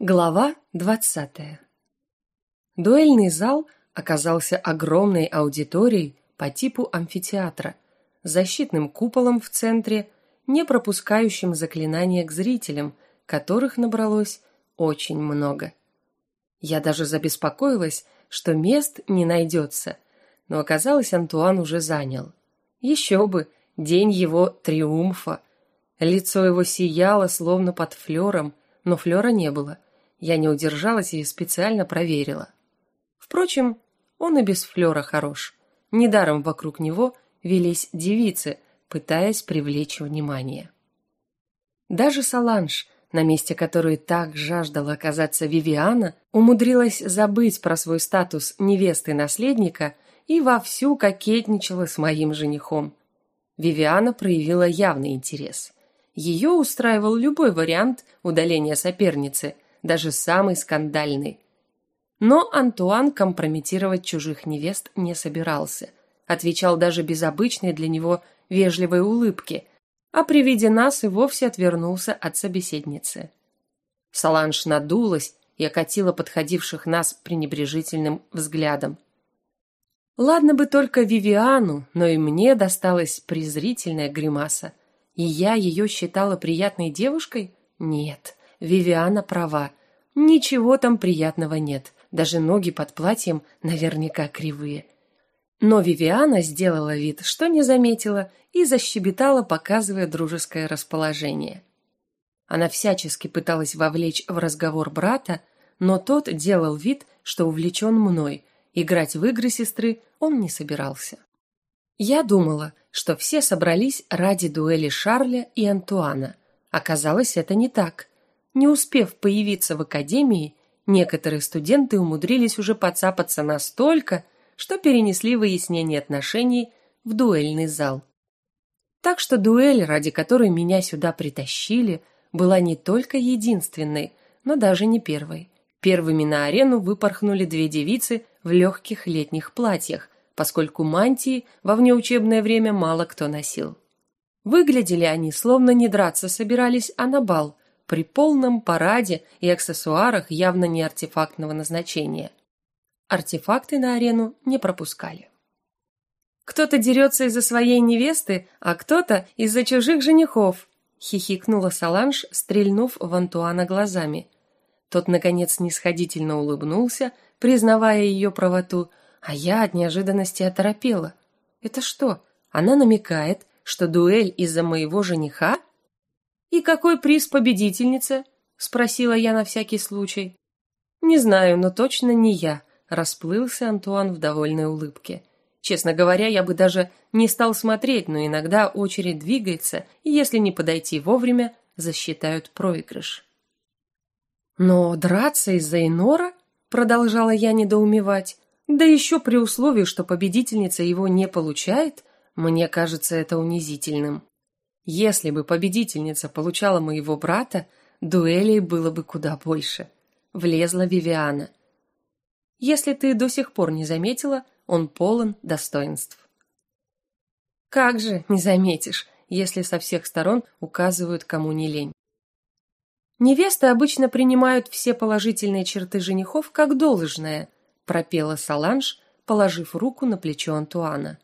Глава двадцатая. Дуэльный зал оказался огромной аудиторией по типу амфитеатра, с защитным куполом в центре, не пропускающим заклинания к зрителям, которых набралось очень много. Я даже забеспокоилась, что мест не найдется, но оказалось, Антуан уже занял. Еще бы, день его триумфа. Лицо его сияло, словно под флером, но флера не было – я не удержалась и специально проверила. Впрочем, он и без флера хорош. Недаром вокруг него велись девицы, пытаясь привлечь внимание. Даже Саланж, на месте которой так жаждала оказаться Вивиана, умудрилась забыть про свой статус невесты наследника и вовсю кокетничала с моим женихом. Вивиана проявила явный интерес. Ее устраивал любой вариант удаления соперницы – даже самый скандальный. Но Антуан компрометировать чужих невест не собирался. Отвечал даже без обычной для него вежливой улыбки, а при виде нас и вовсе отвернулся от собеседницы. Саланж надулась и окатила подходивших нас пренебрежительным взглядом. Ладно бы только Вивиану, но и мне досталась презрительная гримаса. И я ее считала приятной девушкой? Нет. Вивиана права. Ничего там приятного нет. Даже ноги под платьем наверняка кривые. Но Вивиана сделала вид, что не заметила, и защебетала, показывая дружеское расположение. Она всячески пыталась вовлечь в разговор брата, но тот делал вид, что увлечен мной. Играть в игры сестры он не собирался. Я думала, что все собрались ради дуэли Шарля и Антуана. Оказалось, это не так. Не успев появиться в академии, некоторые студенты умудрились уже подцапаться настолько, что перенесли выяснение отношений в дуэльный зал. Так что дуэль, ради которой меня сюда притащили, была не только единственной, но даже не первой. Первыми на арену выпорхнули две девицы в легких летних платьях, поскольку мантии во внеучебное время мало кто носил. Выглядели они словно не драться собирались, а на бал, при полном параде и аксессуарах явно не артефактного назначения. Артефакты на арену не пропускали. Кто-то дерется из-за своей невесты, а кто-то из-за чужих женихов, хихикнула Саланж, стрельнув в Антуана глазами. Тот наконец снисходительно улыбнулся, признавая ее правоту, а я от неожиданности оторопела. Это что? Она намекает, что дуэль из-за моего жениха? «И какой приз победительнице?» – спросила я на всякий случай. «Не знаю, но точно не я», – расплылся Антуан в довольной улыбке. Честно говоря, я бы даже не стал смотреть, но иногда очередь двигается, и если не подойти вовремя, засчитают проигрыш. «Но драться из-за Инора?» – продолжала я недоумевать. «Да еще при условии, что победительница его не получает, мне кажется это унизительным». Если бы победительница получала моего брата, дуэлей было бы куда больше. Влезла Вивиана. Если ты до сих пор не заметила, он полон достоинств. Как же не заметишь, если со всех сторон указывают кому не лень. Невесты обычно принимают все положительные черты женихов как должное, пропела Саланж, положив руку на плечо Антуана.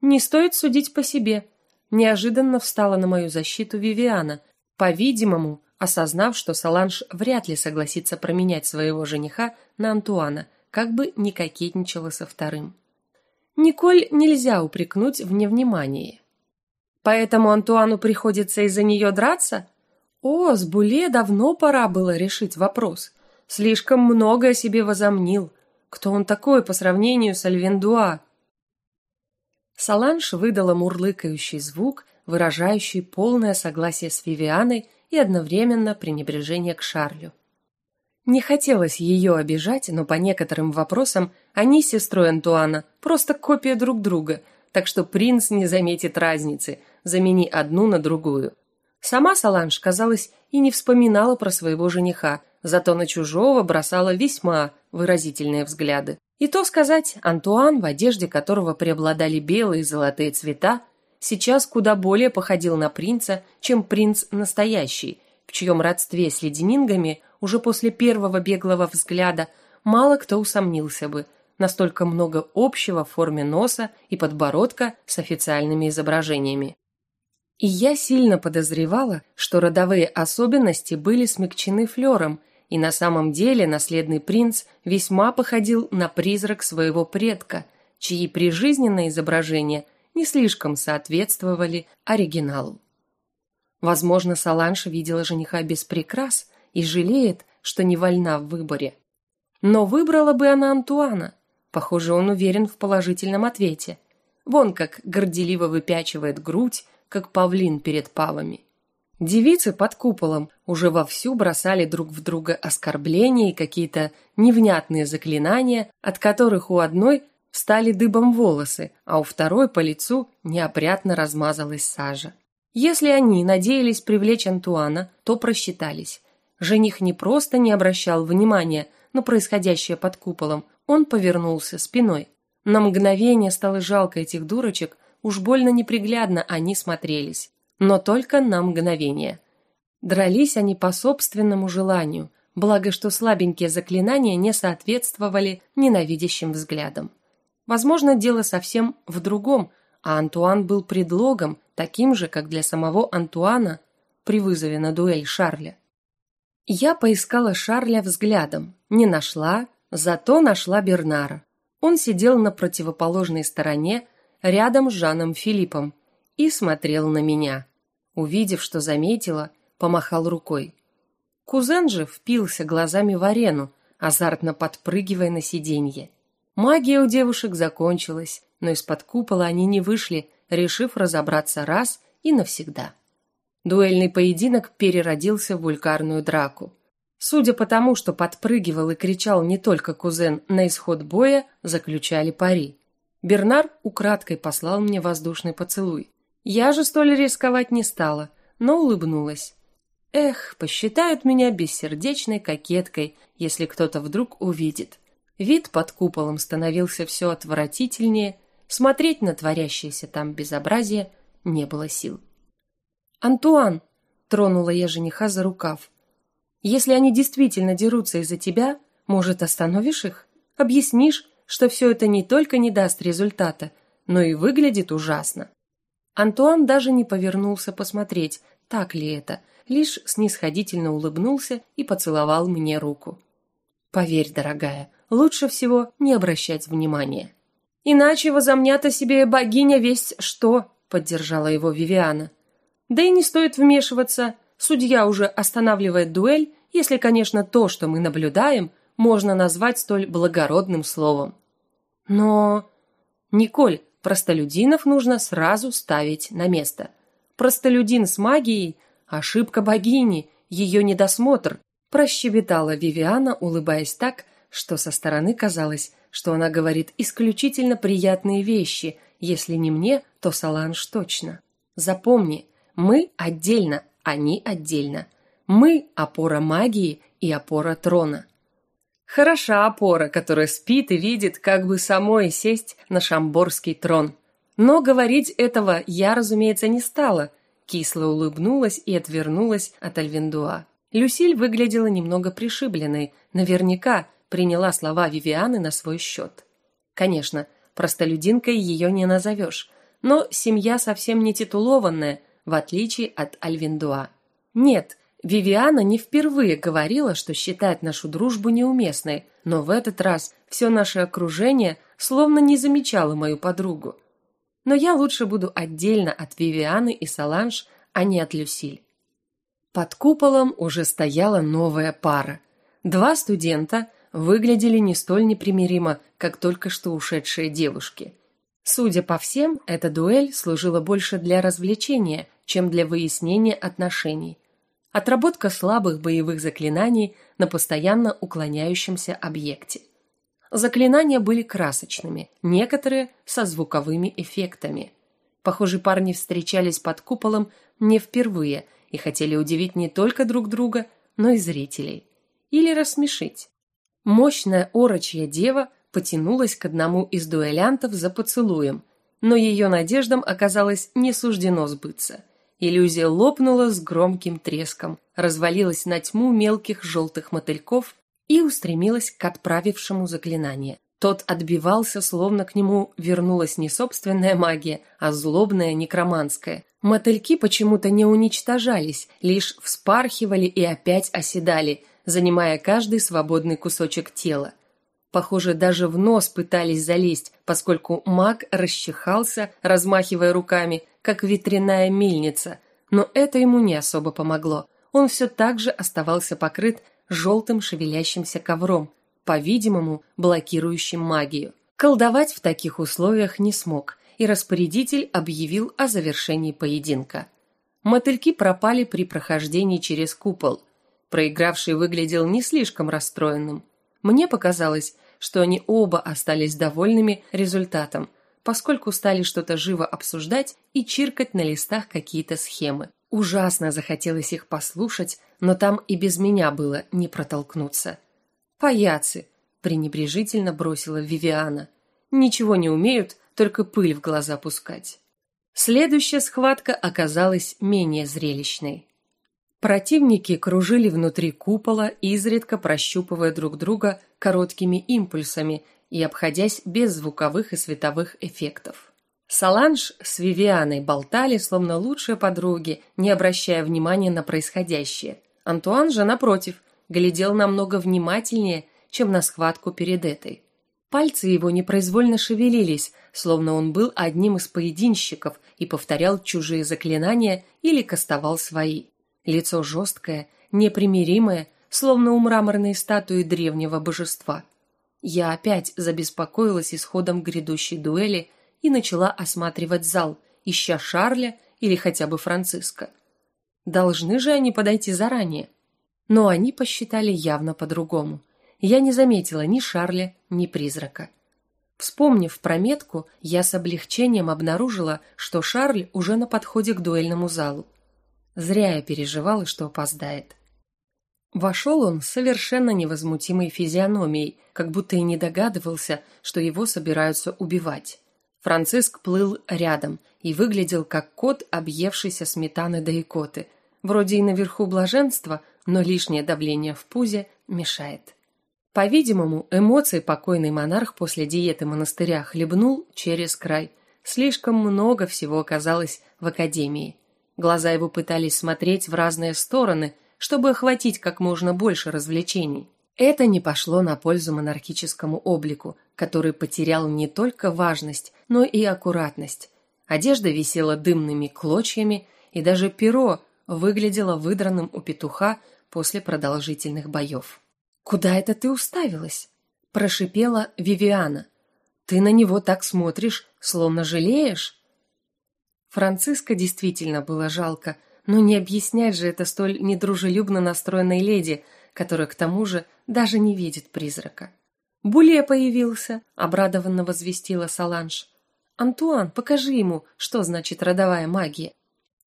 Не стоит судить по себе. Неожиданно встала на мою защиту Вивиана, по-видимому, осознав, что Саланж вряд ли согласится променять своего жениха на Антуана, как бы не кокетничала со вторым. Николь нельзя упрекнуть в невнимании. Поэтому Антуану приходится из-за нее драться? О, с Буле давно пора было решить вопрос. Слишком много себе возомнил. Кто он такой по сравнению с Альвендуа? Саланж выдала мурлыкающий звук, выражающий полное согласие с Вивианой и одновременно пренебрежение к Шарлю. Не хотелось ее обижать, но по некоторым вопросам они с сестрой Антуана просто копия друг друга, так что принц не заметит разницы, замени одну на другую. Сама Саланж, казалось, и не вспоминала про своего жениха, зато на чужого бросала весьма выразительные взгляды. И то сказать, Антуан, в одежде которого преобладали белые и золотые цвета, сейчас куда более походил на принца, чем принц настоящий, в чьем родстве с леденингами уже после первого беглого взгляда мало кто усомнился бы, настолько много общего в форме носа и подбородка с официальными изображениями. И я сильно подозревала, что родовые особенности были смягчены флером, и на самом деле наследный принц весьма походил на призрак своего предка, чьи прижизненные изображения не слишком соответствовали оригиналу. Возможно, Саланж видела жениха без прикрас и жалеет, что не вольна в выборе. Но выбрала бы она Антуана. Похоже, он уверен в положительном ответе. Вон как горделиво выпячивает грудь, как павлин перед павами. Девицы под куполом уже вовсю бросали друг в друга оскорбления и какие-то невнятные заклинания, от которых у одной встали дыбом волосы, а у второй по лицу неопрятно размазалась сажа. Если они надеялись привлечь Антуана, то просчитались. Жених не просто не обращал внимания на происходящее под куполом, он повернулся спиной. На мгновение стало жалко этих дурочек, уж больно неприглядно они смотрелись, но только на мгновение. Дрались они по собственному желанию, благо что слабенькие заклинания не соответствовали ненавидящим взглядам. Возможно, дело совсем в другом, а Антуан был предлогом, таким же, как для самого Антуана при вызове на дуэль Шарля. Я поискала Шарля взглядом, не нашла, зато нашла Бернара. Он сидел на противоположной стороне, рядом с Жаном Филиппом, и смотрел на меня. Увидев, что заметила, помахал рукой. Кузен же впился глазами в арену, азартно подпрыгивая на сиденье. Магия у девушек закончилась, но из-под купола они не вышли, решив разобраться раз и навсегда. Дуэльный поединок переродился в вульгарную драку. Судя по тому, что подпрыгивал и кричал не только кузен на исход боя, заключали пари. Бернар украдкой послал мне воздушный поцелуй. Я же столь рисковать не стала, но улыбнулась. Эх, посчитают меня бессердечной кокеткой, если кто-то вдруг увидит. Вид под куполом становился все отвратительнее, смотреть на творящееся там безобразие не было сил. «Антуан!» – тронула я жениха за рукав. «Если они действительно дерутся из-за тебя, может, остановишь их? Объяснишь, что все это не только не даст результата, но и выглядит ужасно?» Антуан даже не повернулся посмотреть, так ли это, лишь снисходительно улыбнулся и поцеловал мне руку. «Поверь, дорогая, лучше всего не обращать внимания. Иначе возомнят о себе богиня весть что, поддержала его Вивиана. Да и не стоит вмешиваться. Судья уже останавливает дуэль, если, конечно, то, что мы наблюдаем, можно назвать столь благородным словом. Но Николь, простолюдинов нужно сразу ставить на место. Простолюдин с магией ошибка богини, ее недосмотр, прощебетала Вивиана, улыбаясь так, что со стороны казалось, что она говорит исключительно приятные вещи, если не мне, то Саланж точно. Запомни, мы отдельно, они отдельно. Мы опора магии и опора трона. Хороша опора, которая спит и видит, как бы самой сесть на шамборский трон. Но говорить этого я, разумеется, не стала. Кисло улыбнулась и отвернулась от Альвендуа. Люсиль выглядела немного пришибленной, наверняка приняла слова Вивианы на свой счет. Конечно, простолюдинкой ее не назовешь, но семья совсем не титулованная, в отличие от Альвиндуа. Нет, Вивиана не впервые говорила, что считает нашу дружбу неуместной, но в этот раз все наше окружение словно не замечало мою подругу. Но я лучше буду отдельно от Вивианы и Саланж, а не от Люсиль. Под куполом уже стояла новая пара. Два студента, выглядели не столь непримиримо, как только что ушедшие девушки. Судя по всем, эта дуэль служила больше для развлечения, чем для выяснения отношений. Отработка слабых боевых заклинаний на постоянно уклоняющемся объекте. Заклинания были красочными, некоторые со звуковыми эффектами. Похоже, парни встречались под куполом не впервые и хотели удивить не только друг друга, но и зрителей. Или рассмешить. Мощная орочья дева потянулась к одному из дуэлянтов за поцелуем, но ее надеждам оказалось не суждено сбыться. Иллюзия лопнула с громким треском, развалилась на тьму мелких желтых мотыльков и устремилась к отправившему заклинание. Тот отбивался, словно к нему вернулась не собственная магия, а злобная некроманская. Мотыльки почему-то не уничтожались, лишь вспархивали и опять оседали, занимая каждый свободный кусочек тела. Похоже, даже в нос пытались залезть, поскольку маг расчихался, размахивая руками, как ветряная мельница, но это ему не особо помогло. Он все так же оставался покрыт желтым шевелящимся ковром, по-видимому, блокирующим магию. Колдовать в таких условиях не смог, и распорядитель объявил о завершении поединка. Мотыльки пропали при прохождении через купол. Проигравший выглядел не слишком расстроенным. Мне показалось, что они оба остались довольными результатом, поскольку стали что-то живо обсуждать и чиркать на листах какие-то схемы. Ужасно захотелось их послушать, но там и без меня было не протолкнуться. «Паяцы!» – пренебрежительно бросила Вивиана. «Ничего не умеют, только пыль в глаза пускать». Следующая схватка оказалась менее зрелищной. Противники кружили внутри купола, изредка прощупывая друг друга короткими импульсами и обходясь без звуковых и световых эффектов. Саланж с Вивианой болтали, словно лучшие подруги, не обращая внимания на происходящее. Антуан же, напротив, глядел намного внимательнее, чем на схватку перед этой. Пальцы его непроизвольно шевелились, словно он был одним из поединщиков и повторял чужие заклинания или кастовал свои. Лицо жесткое, непримиримое, словно у мраморной статуи древнего божества. Я опять забеспокоилась исходом грядущей дуэли и начала осматривать зал, ища Шарля или хотя бы Франциска. Должны же они подойти заранее но они посчитали явно по-другому. Я не заметила ни Шарля, ни призрака. Вспомнив про метку, я с облегчением обнаружила, что Шарль уже на подходе к дуэльному залу. Зря я переживала, что опоздает. Вошел он с совершенно невозмутимой физиономией, как будто и не догадывался, что его собираются убивать. Франциск плыл рядом и выглядел как кот, объевшийся сметаны да икоты. Вроде и наверху блаженства, но лишнее давление в пузе мешает. По-видимому, эмоции покойный монарх после диеты монастыря хлебнул через край. Слишком много всего оказалось в академии. Глаза его пытались смотреть в разные стороны, чтобы охватить как можно больше развлечений. Это не пошло на пользу монархическому облику, который потерял не только важность, но и аккуратность. Одежда висела дымными клочьями, и даже перо выглядело выдранным у петуха после продолжительных боев. «Куда это ты уставилась?» – прошипела Вивиана. «Ты на него так смотришь, словно жалеешь?» Франциска действительно было жалко, но не объяснять же это столь недружелюбно настроенной леди, которая к тому же даже не видит призрака. «Буле появился», – обрадованно возвестила Саланж. «Антуан, покажи ему, что значит родовая магия».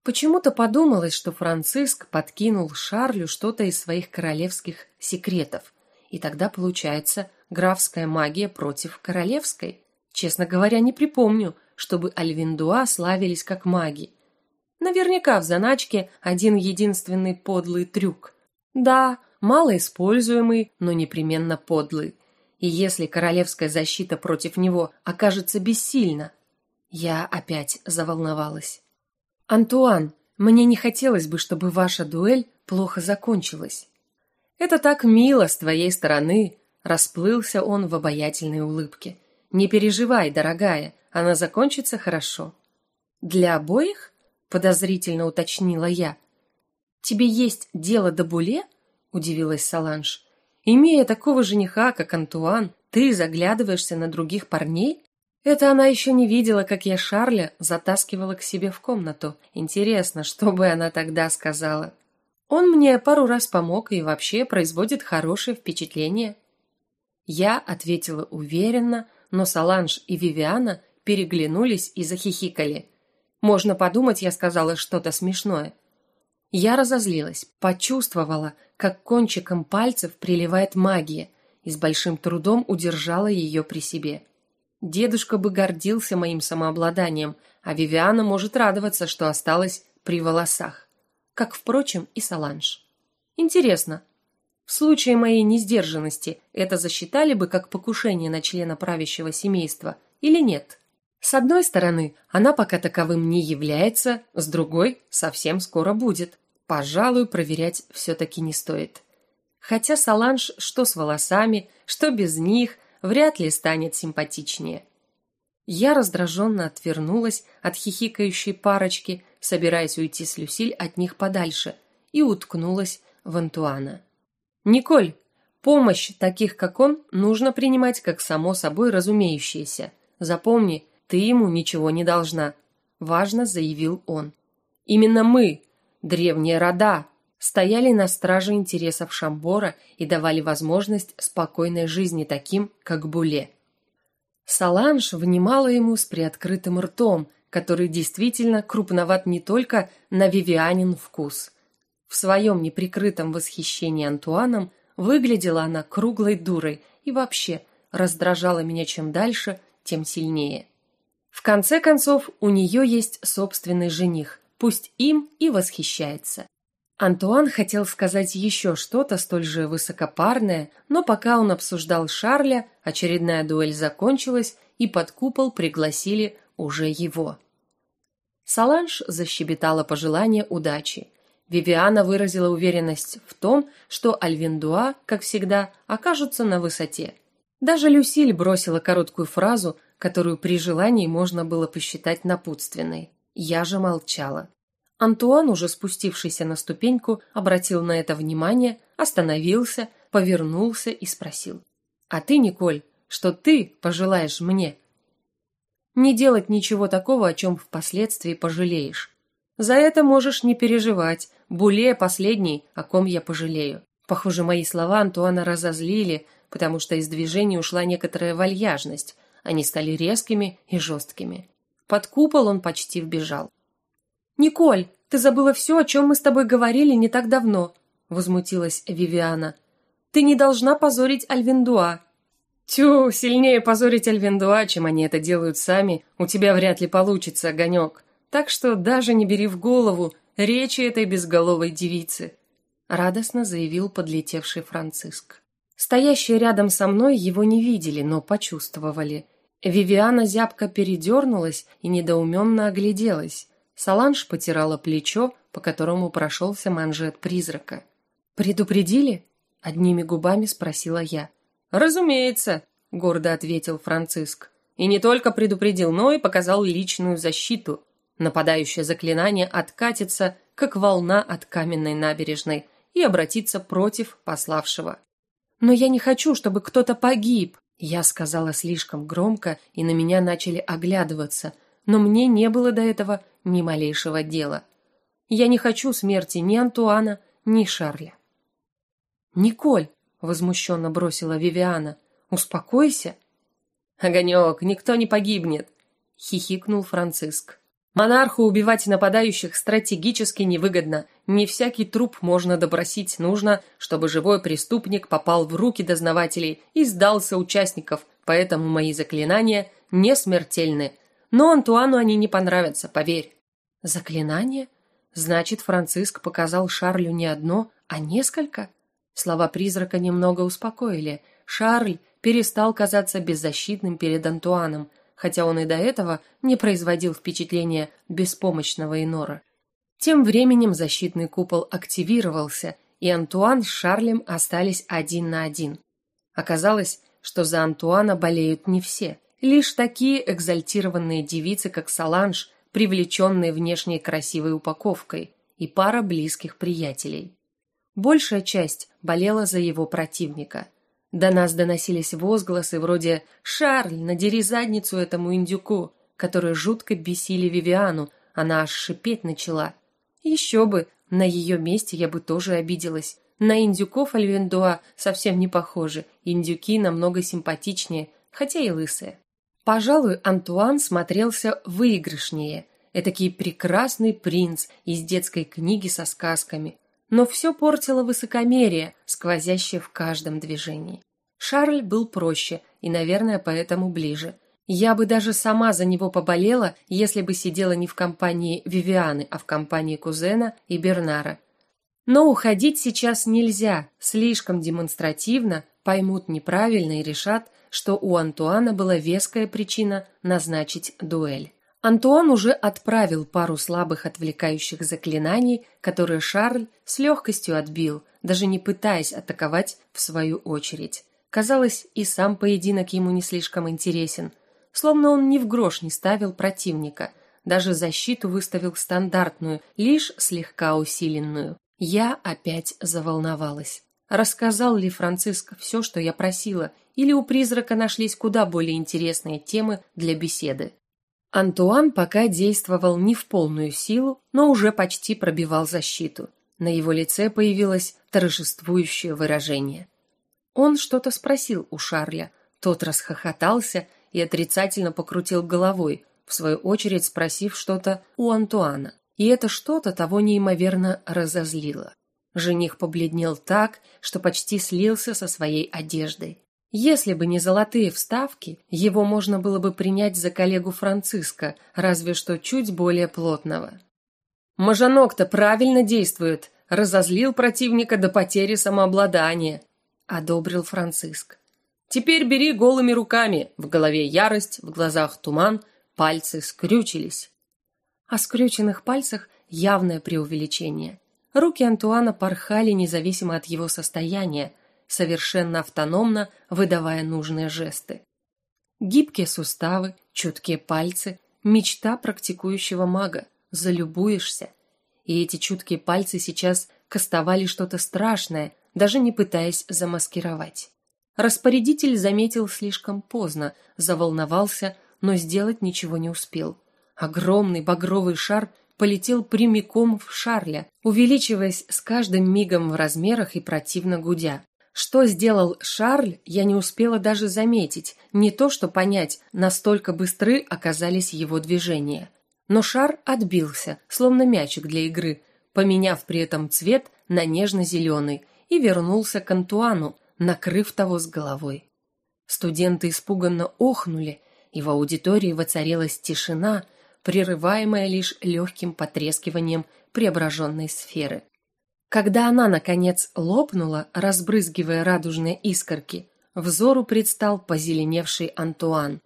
Почему-то подумалось, что Франциск подкинул Шарлю что-то из своих королевских секретов. И тогда получается графская магия против королевской. Честно говоря, не припомню, чтобы Альвиндуа славились как маги. Наверняка в заначке один единственный подлый трюк. Да, малоиспользуемый, но непременно подлый. И если королевская защита против него окажется бессильна, я опять заволновалась. Антуан, мне не хотелось бы, чтобы ваша дуэль плохо закончилась. Это так мило с твоей стороны, расплылся он в обаятельной улыбке. Не переживай, дорогая, она закончится хорошо. Для обоих? Подозрительно уточнила я. Тебе есть дело до Буле? удивилась Саланж. Имея такого жениха, как Антуан, ты заглядываешься на других парней? Это она еще не видела, как я Шарля затаскивала к себе в комнату. Интересно, что бы она тогда сказала? Он мне пару раз помог и вообще производит хорошее впечатление. Я ответила уверенно, но Саланж и Вивиана переглянулись и захихикали. Можно подумать, я сказала что-то смешное. Я разозлилась, почувствовала, как кончиком пальцев приливает магия, и с большим трудом удержала ее при себе. Дедушка бы гордился моим самообладанием, а Вивиана может радоваться, что осталась при волосах, как, впрочем, и Саланж. Интересно, в случае моей несдержанности это засчитали бы как покушение на члена правящего семейства или нет? С одной стороны, она пока таковым не является, с другой, совсем скоро будет. Пожалуй, проверять все-таки не стоит. Хотя Саланж что с волосами, что без них, вряд ли станет симпатичнее. Я раздраженно отвернулась от хихикающей парочки, собираясь уйти с Люсиль от них подальше, и уткнулась в Антуана. «Николь, помощь таких, как он, нужно принимать как само собой разумеющееся. Запомни, ты ему ничего не должна», – важно заявил он. «Именно мы, древние рода, стояли на страже интересов Шамбора и давали возможность спокойной жизни таким, как Буле. Саланж внимала ему с приоткрытым ртом, который действительно крупноват не только на Вивианин вкус. В своем неприкрытом восхищении Антуаном выглядела она круглой дурой и вообще раздражала меня чем дальше, тем сильнее. В конце концов, у нее есть собственный жених, пусть им и восхищается. Антуан хотел сказать еще что-то столь же высокопарное, но пока он обсуждал Шарля, очередная дуэль закончилась, и под купол пригласили уже его. Саланж защебетала пожелание удачи. Вивиана выразила уверенность в том, что Альвиндуа, как всегда, окажутся на высоте. Даже Люсиль бросила короткую фразу, которую при желании можно было посчитать напутственной. Я же молчала. Антуан, уже спустившийся на ступеньку, обратил на это внимание, остановился, повернулся и спросил. «А ты, Николь, что ты пожелаешь мне?» «Не делать ничего такого, о чем впоследствии пожалеешь. За это можешь не переживать, Буле последний, о ком я пожалею». Похоже, мои слова Антуана разозлили, потому что из движения ушла некоторая вальяжность, они стали резкими и жесткими. Под купол он почти вбежал. «Николь, ты забыла все, о чем мы с тобой говорили не так давно», — возмутилась Вивиана. «Ты не должна позорить Альвиндуа». «Тю, сильнее позорить Альвиндуа, чем они это делают сами, у тебя вряд ли получится, Огонек. Так что даже не бери в голову речи этой безголовой девицы», — радостно заявил подлетевший Франциск. Стоящие рядом со мной его не видели, но почувствовали. Вивиана зябко передернулась и недоуменно огляделась. Саланж потирала плечо, по которому прошелся манжет призрака. «Предупредили?» – одними губами спросила я. «Разумеется», – гордо ответил Франциск. «И не только предупредил, но и показал личную защиту. Нападающее заклинание откатится, как волна от каменной набережной, и обратится против пославшего». «Но я не хочу, чтобы кто-то погиб», – я сказала слишком громко, и на меня начали оглядываться, но мне не было до этого ни малейшего дела. Я не хочу смерти ни Антуана, ни Шарля. «Николь!» – возмущенно бросила Вивиана. «Успокойся!» «Огонек, никто не погибнет!» – хихикнул Франциск. «Монарху убивать нападающих стратегически невыгодно. Не всякий труп можно добросить. Нужно, чтобы живой преступник попал в руки дознавателей и сдался участников, поэтому мои заклинания не смертельны. Но Антуану они не понравятся, поверь. Заклинание? Значит, Франциск показал Шарлю не одно, а несколько? Слова призрака немного успокоили. Шарль перестал казаться беззащитным перед Антуаном, хотя он и до этого не производил впечатления беспомощного инора. Тем временем защитный купол активировался, и Антуан с Шарлем остались один на один. Оказалось, что за Антуана болеют не все. Лишь такие экзальтированные девицы, как Саланж, привлеченные внешней красивой упаковкой, и пара близких приятелей. Большая часть болела за его противника. До нас доносились возгласы вроде «Шарль, надери задницу этому индюку», которые жутко бесили Вивиану, она аж шипеть начала. Еще бы, на ее месте я бы тоже обиделась. На индюков Альвендуа совсем не похожи, индюки намного симпатичнее, хотя и лысые. Пожалуй, Антуан смотрелся выигрышнее. Этакий прекрасный принц из детской книги со сказками. Но все портило высокомерие, сквозящее в каждом движении. Шарль был проще и, наверное, поэтому ближе. Я бы даже сама за него поболела, если бы сидела не в компании Вивианы, а в компании кузена и Бернара. Но уходить сейчас нельзя, слишком демонстративно поймут неправильно и решат, что у Антуана была веская причина назначить дуэль. Антуан уже отправил пару слабых отвлекающих заклинаний, которые Шарль с легкостью отбил, даже не пытаясь атаковать в свою очередь. Казалось, и сам поединок ему не слишком интересен, словно он ни в грош не ставил противника, даже защиту выставил стандартную, лишь слегка усиленную. Я опять заволновалась. Рассказал ли Франциск все, что я просила, или у призрака нашлись куда более интересные темы для беседы? Антуан пока действовал не в полную силу, но уже почти пробивал защиту. На его лице появилось торжествующее выражение. Он что-то спросил у Шарля, тот расхохотался и отрицательно покрутил головой, в свою очередь спросив что-то у Антуана. И это что-то того неимоверно разозлило. Жених побледнел так, что почти слился со своей одеждой. Если бы не золотые вставки, его можно было бы принять за коллегу Франциска, разве что чуть более плотного. Мажанок-то правильно действует, разозлил противника до потери самообладания, одобрил Франциск. Теперь бери голыми руками. В голове ярость, в глазах туман, пальцы скрючились. О скрюченных пальцах явное преувеличение. Руки Антуана порхали независимо от его состояния, совершенно автономно выдавая нужные жесты. Гибкие суставы, чуткие пальцы, мечта практикующего мага. Залюбуешься. И эти чуткие пальцы сейчас кастовали что-то страшное, даже не пытаясь замаскировать. Распорядитель заметил слишком поздно, заволновался, но сделать ничего не успел. Огромный багровый шар полетел прямиком в Шарля, увеличиваясь с каждым мигом в размерах и противно гудя. Что сделал Шарль, я не успела даже заметить, не то что понять, настолько быстры оказались его движения. Но шар отбился, словно мячик для игры, поменяв при этом цвет на нежно-зеленый, и вернулся к Антуану, накрыв того с головой. Студенты испуганно охнули, и в аудитории воцарилась тишина, прерываемая лишь легким потрескиванием преображенной сферы. Когда она, наконец, лопнула, разбрызгивая радужные искорки, взору предстал позеленевший Антуан.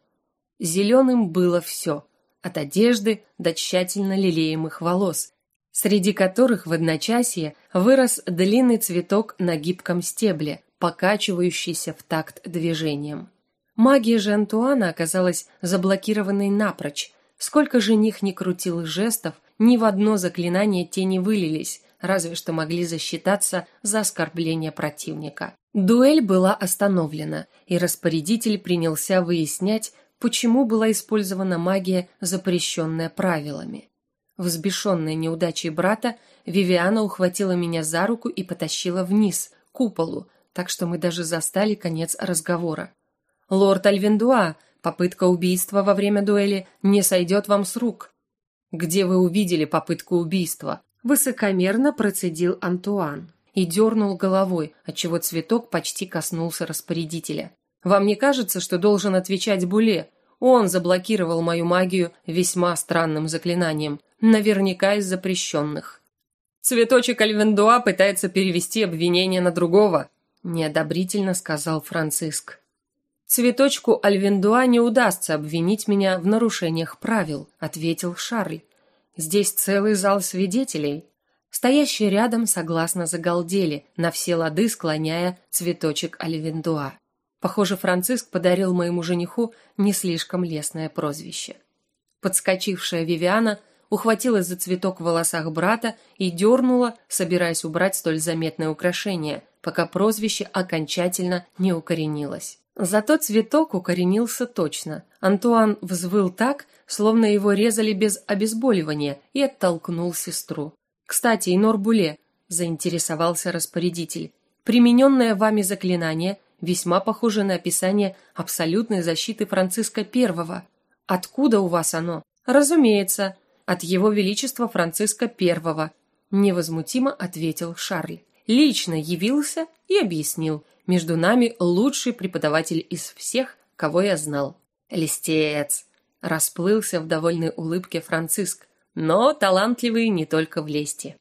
Зеленым было все, от одежды до тщательно лелеемых волос, среди которых в одночасье вырос длинный цветок на гибком стебле, покачивающийся в такт движением. Магия же Антуана оказалась заблокированной напрочь. Сколько жених не крутил жестов, ни в одно заклинание те не вылились, разве что могли засчитаться за оскорбление противника. Дуэль была остановлена, и распорядитель принялся выяснять, почему была использована магия, запрещенная правилами. Взбешенная неудачей брата, Вивиана ухватила меня за руку и потащила вниз, к куполу, так что мы даже застали конец разговора. «Лорд Альвендуа, попытка убийства во время дуэли не сойдет вам с рук». «Где вы увидели попытку убийства?» Высокомерно процедил Антуан и дернул головой, отчего цветок почти коснулся распорядителя. «Вам не кажется, что должен отвечать Буле? Он заблокировал мою магию весьма странным заклинанием, наверняка из запрещенных». «Цветочек Альвендуа пытается перевести обвинение на другого», неодобрительно сказал Франциск. «Цветочку Альвендуа не удастся обвинить меня в нарушениях правил», ответил Шарль. Здесь целый зал свидетелей. Стоящие рядом согласно загалдели, на все лады склоняя цветочек Альвендуа. Похоже, Франциск подарил моему жениху не слишком лестное прозвище. Подскочившая Вивиана ухватилась за цветок в волосах брата и дернула, собираясь убрать столь заметное украшение, пока прозвище окончательно не укоренилось. Зато цветок укоренился точно. Антуан взвыл так, словно его резали без обезболивания, и оттолкнул сестру. «Кстати, Инор Буле», – заинтересовался распорядитель, – «примененное вами заклинание весьма похоже на описание абсолютной защиты Франциска I. Откуда у вас оно?» «Разумеется, от его величества Франциска I», – невозмутимо ответил Шарль лично явился и объяснил. Между нами лучший преподаватель из всех, кого я знал. Листец расплылся в довольной улыбке Франциск, но талантливые не только в лести.